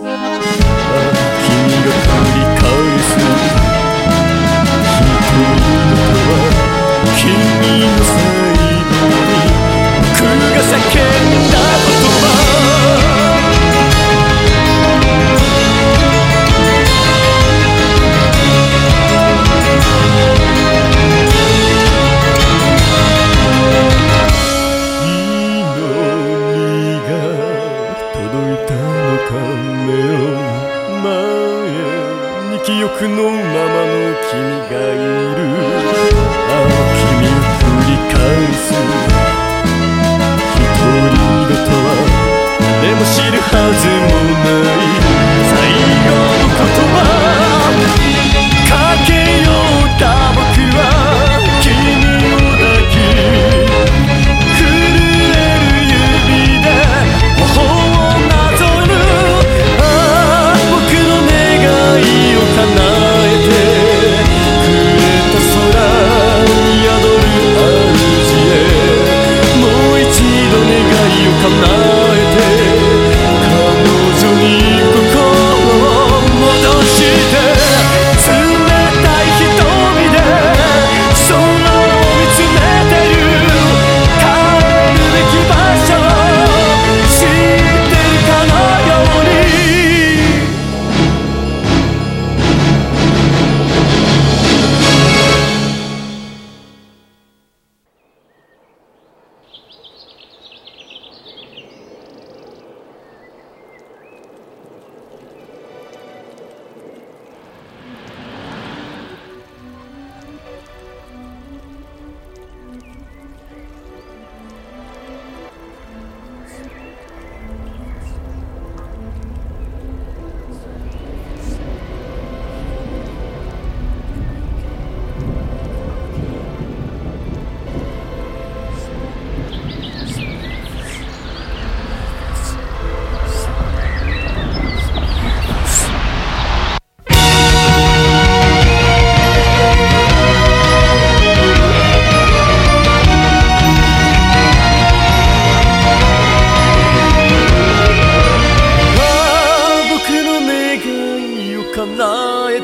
Música 記憶のままの君がいる。ああ君を繰り返す。独り言は誰も知るはず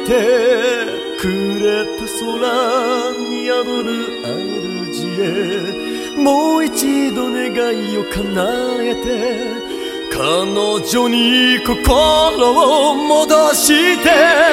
てくれた空に宿る主へもう一度願いを叶えて彼女に心を戻して。